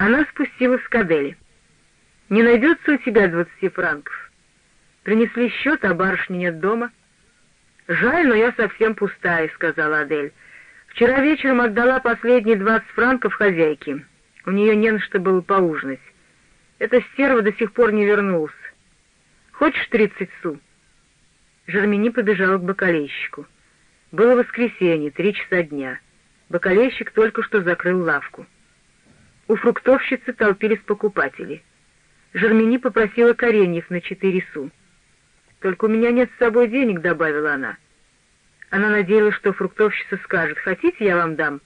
Она спустилась с кадели. «Не найдется у тебя двадцати франков?» «Принесли счет, а барышни нет дома». «Жаль, но я совсем пустая», — сказала Адель. «Вчера вечером отдала последние двадцать франков хозяйке. У нее не на что было поужинать. Эта стерва до сих пор не вернулась. Хочешь тридцать су?» Жермени побежала к бакалейщику. Было воскресенье, три часа дня. Бакалейщик только что закрыл лавку. У фруктовщицы толпились покупатели. Жермени попросила кореньев на четыре су. «Только у меня нет с собой денег», — добавила она. Она надеялась, что фруктовщица скажет, «Хотите, я вам дам?»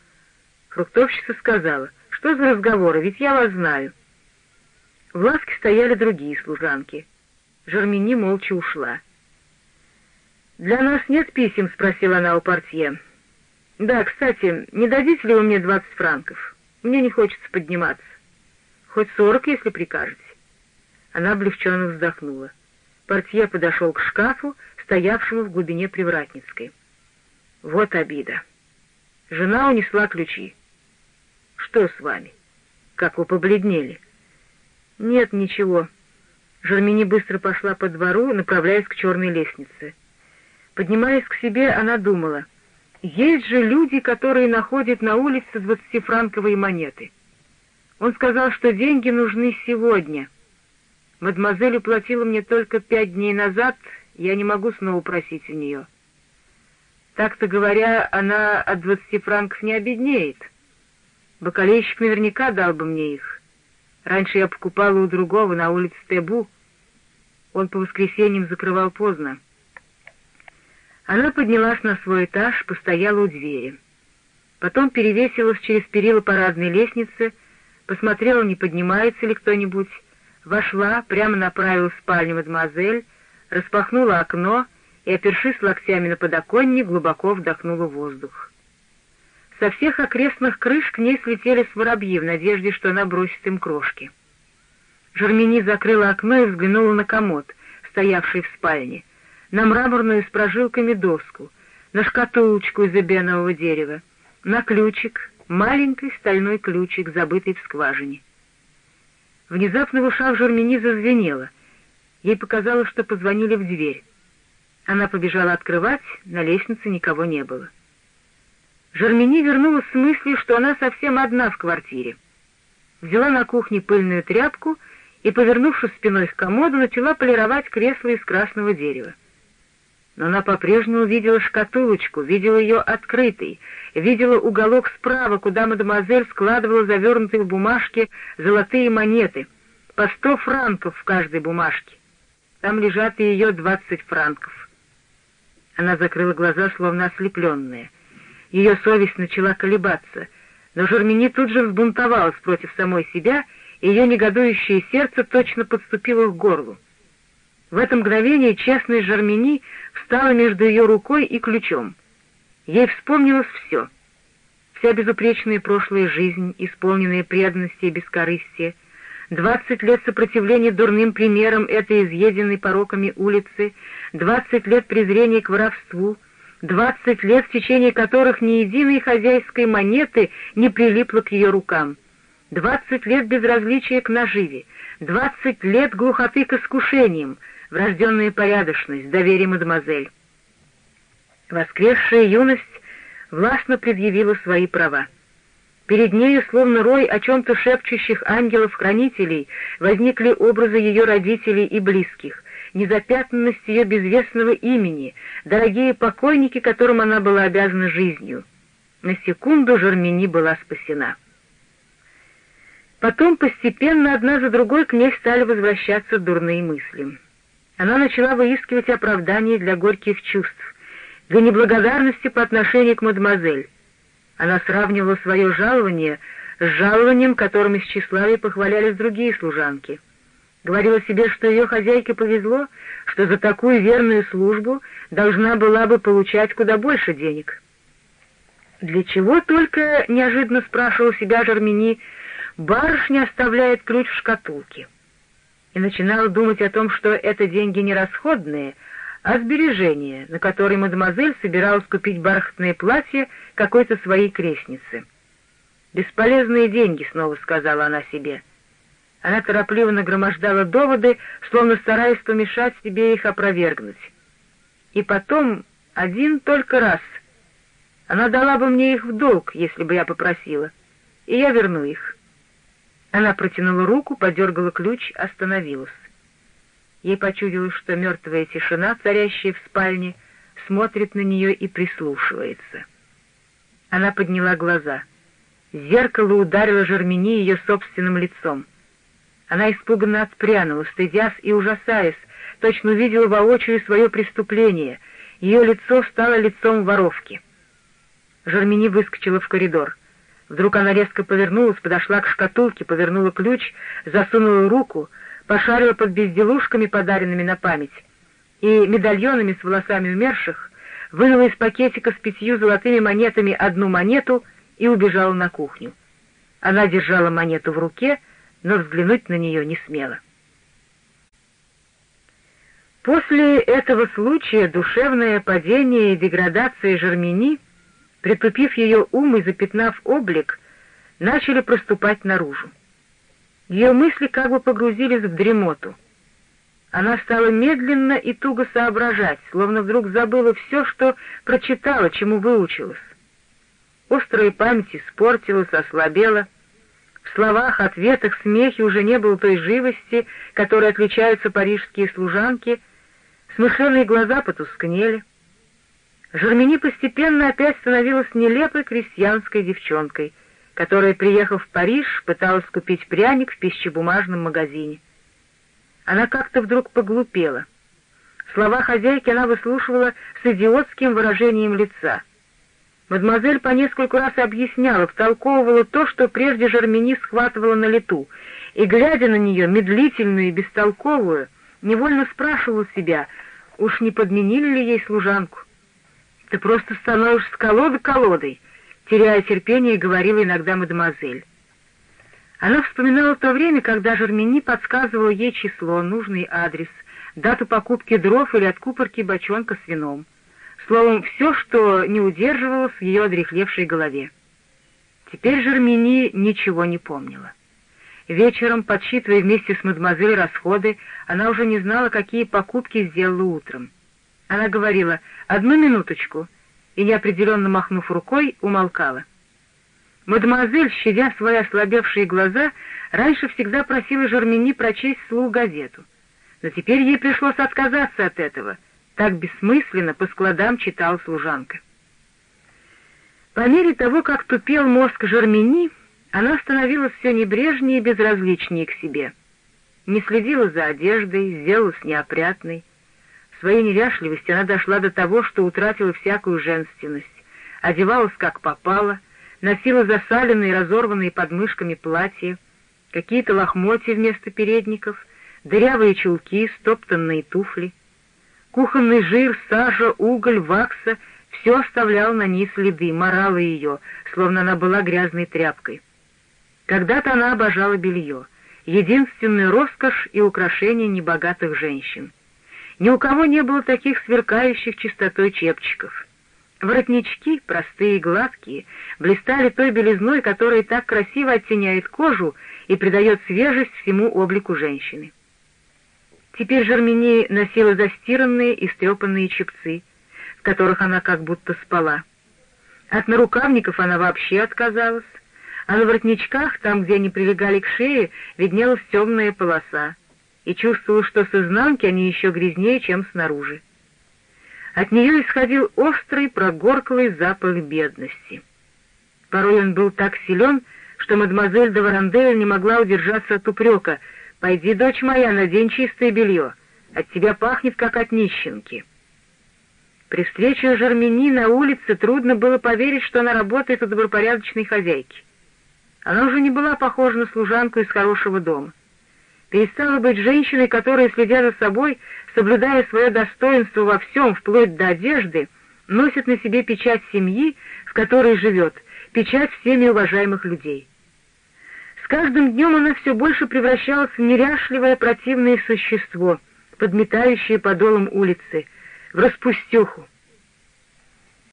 Фруктовщица сказала, «Что за разговоры, ведь я вас знаю». В лавке стояли другие служанки. Жермени молча ушла. «Для нас нет писем?» — спросила она у портье. «Да, кстати, не дадите ли вы мне двадцать франков? Мне не хочется подниматься. Хоть сорок, если прикажете». Она облегченно вздохнула. Портье подошел к шкафу, стоявшему в глубине Привратницкой. Вот обида. Жена унесла ключи. «Что с вами? Как вы побледнели?» «Нет, ничего». Жермени быстро пошла по двору, направляясь к черной лестнице. Поднимаясь к себе, она думала, «Есть же люди, которые находят на улице двадцатифранковые монеты». Он сказал, что деньги нужны сегодня. Мадемуазель уплатила мне только пять дней назад, я не могу снова просить у нее. Так-то говоря, она от двадцати франков не обеднеет. Бакалейщик наверняка дал бы мне их. Раньше я покупала у другого на улице Тебу. Он по воскресеньям закрывал поздно. Она поднялась на свой этаж, постояла у двери. Потом перевесилась через перила парадной лестницы, посмотрела, не поднимается ли кто-нибудь, вошла, прямо направилась в спальню мадемуазель, распахнула окно и, опершись локтями на подоконник, глубоко вдохнула воздух. Со всех окрестных крыш к ней слетели воробьи в надежде, что она бросит им крошки. Жермени закрыла окно и взглянула на комод, стоявший в спальне, на мраморную с прожилками доску, на шкатулочку из эбенового дерева, на ключик, маленький стальной ключик, забытый в скважине. Внезапно в ушах Жермени зазвенело. Ей показалось, что позвонили в дверь. Она побежала открывать, на лестнице никого не было. Жермени вернулась с мыслью, что она совсем одна в квартире. Взяла на кухне пыльную тряпку и, повернувшись спиной к комоду, начала полировать кресло из красного дерева. Но она по-прежнему видела шкатулочку, видела ее открытой, видела уголок справа, куда мадемуазель складывала завернутые в бумажки золотые монеты, по сто франков в каждой бумажке. Там лежат и ее двадцать франков. Она закрыла глаза, словно ослепленная. Ее совесть начала колебаться, но Жермени тут же взбунтовалась против самой себя, и ее негодующее сердце точно подступило к горлу. В это мгновение честная Жермени встала между ее рукой и ключом. Ей вспомнилось все. Вся безупречная прошлая жизнь, исполненная преданности и бескорыстия, двадцать лет сопротивления дурным примерам этой изъеденной пороками улицы, двадцать лет презрения к воровству, двадцать лет, в течение которых ни единой хозяйской монеты не прилипло к ее рукам, двадцать лет безразличия к наживе, двадцать лет глухоты к искушениям, врожденная порядочность, доверие мадемуазель. Воскресшая юность властно предъявила свои права. Перед нею, словно рой о чем-то шепчущих ангелов-хранителей, возникли образы ее родителей и близких, незапятнанность ее безвестного имени, дорогие покойники, которым она была обязана жизнью. На секунду Жермени была спасена. Потом постепенно одна за другой к ней стали возвращаться дурные мысли. Она начала выискивать оправдание для горьких чувств, для неблагодарности по отношению к мадемуазель. Она сравнивала свое жалование с жалованием, которым из тщеславия похвалялись другие служанки. Говорила себе, что ее хозяйке повезло, что за такую верную службу должна была бы получать куда больше денег. Для чего только, неожиданно спрашивал себя Жермени, барышня оставляет ключ в шкатулке? И начинала думать о том, что это деньги не расходные, а сбережения, на которые мадемуазель собиралась купить бархатное платье какой-то своей крестницы. «Бесполезные деньги», — снова сказала она себе. Она торопливо нагромождала доводы, словно стараясь помешать себе их опровергнуть. И потом, один только раз. Она дала бы мне их в долг, если бы я попросила, и я верну их. Она протянула руку, подергала ключ, остановилась. Ей почудилось, что мертвая тишина, царящая в спальне, смотрит на нее и прислушивается. Она подняла глаза. Зеркало ударило Жермени ее собственным лицом. Она испуганно отпрянула, стыдясь и ужасаясь, точно увидела воочию свое преступление. Ее лицо стало лицом воровки. Жермени выскочила в коридор. Вдруг она резко повернулась, подошла к шкатулке, повернула ключ, засунула руку, пошарила под безделушками, подаренными на память, и медальонами с волосами умерших, вынула из пакетика с пятью золотыми монетами одну монету и убежала на кухню. Она держала монету в руке, но взглянуть на нее не смела. После этого случая душевное падение и деградация Жермени, притупив ее ум и запятнав облик, начали проступать наружу. Ее мысли как бы погрузились в дремоту. Она стала медленно и туго соображать, словно вдруг забыла все, что прочитала, чему выучилась. Острая память испортилась, ослабела, в словах, ответах, смехе уже не было той живости, которой отличаются парижские служанки, смышленые глаза потускнели. Жермени постепенно опять становилась нелепой крестьянской девчонкой, которая, приехав в Париж, пыталась купить пряник в пищебумажном магазине. Она как-то вдруг поглупела. Слова хозяйки она выслушивала с идиотским выражением лица — Мадемуазель по нескольку раз объясняла, втолковывала то, что прежде Жермени схватывала на лету, и, глядя на нее, медлительную и бестолковую, невольно спрашивала себя, уж не подменили ли ей служанку. «Ты просто становишься колода колодой», — теряя терпение, говорила иногда мадемуазель. Она вспоминала то время, когда Жермени подсказывал ей число, нужный адрес, дату покупки дров или откупорки бочонка с вином. Словом, все, что не удерживалось в ее одрехлевшей голове. Теперь Жермени ничего не помнила. Вечером, подсчитывая вместе с мадемуазель расходы, она уже не знала, какие покупки сделала утром. Она говорила «одну минуточку» и, неопределенно махнув рукой, умолкала. Мадемуазель, щадя свои ослабевшие глаза, раньше всегда просила Жермени прочесть вслух газету. Но теперь ей пришлось отказаться от этого — так бессмысленно по складам читал служанка. По мере того, как тупел мозг Жермени, она становилась все небрежнее и безразличнее к себе. Не следила за одеждой, сделалась неопрятной. Своей неряшливости она дошла до того, что утратила всякую женственность, одевалась как попало, носила засаленные разорванные подмышками платья, какие-то лохмотья вместо передников, дырявые чулки, стоптанные туфли — Кухонный жир, сажа, уголь, вакса — все оставлял на ней следы, морало ее, словно она была грязной тряпкой. Когда-то она обожала белье, единственную роскошь и украшение небогатых женщин. Ни у кого не было таких сверкающих чистотой чепчиков. Воротнички, простые и гладкие, блистали той белизной, которая так красиво оттеняет кожу и придает свежесть всему облику женщины. Теперь Жермени носила застиранные и стрепанные чепцы, в которых она как будто спала. От нарукавников она вообще отказалась, а на воротничках, там, где они прилегали к шее, виднелась темная полоса, и чувствовала, что с изнанки они еще грязнее, чем снаружи. От нее исходил острый, прогорклый запах бедности. Порой он был так силен, что мадемуазель де Варандель не могла удержаться от упрека — «Пойди, дочь моя, надень чистое белье. От тебя пахнет, как от нищенки». При встрече Жермени на улице трудно было поверить, что она работает у добропорядочной хозяйки. Она уже не была похожа на служанку из хорошего дома. Перестала быть женщиной, которая, следя за собой, соблюдая свое достоинство во всем, вплоть до одежды, носит на себе печать семьи, в которой живет, печать всеми уважаемых людей. С каждым днем она все больше превращалась в неряшливое противное существо, подметающее подолом улицы, в распустюху,